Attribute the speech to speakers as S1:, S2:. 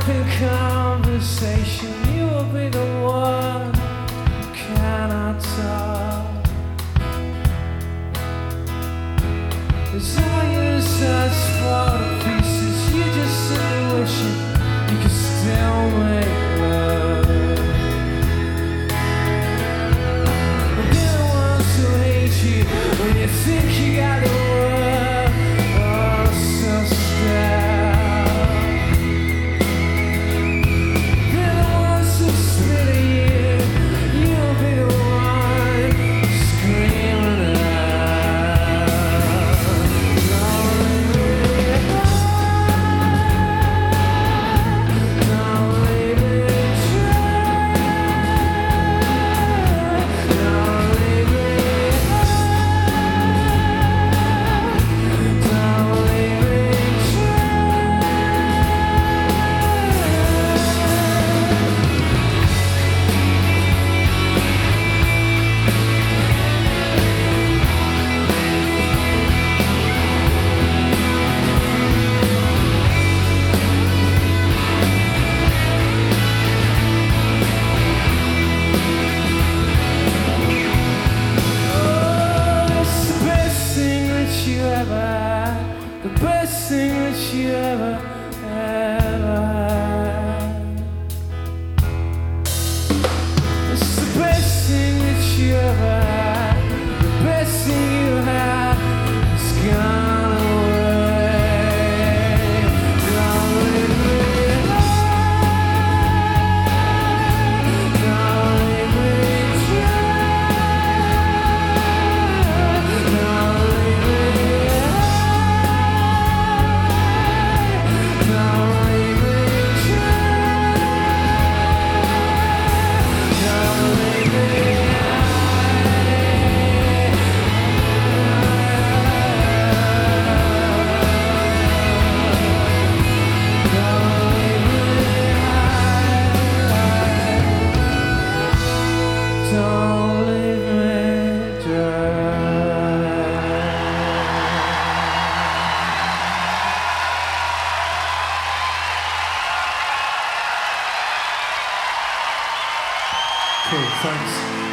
S1: happy conversation. You will be the one who cannot talk. As I use us for pieces, you just sit wishing you could still make love. But they're the ones who hate you when you think. Thanks.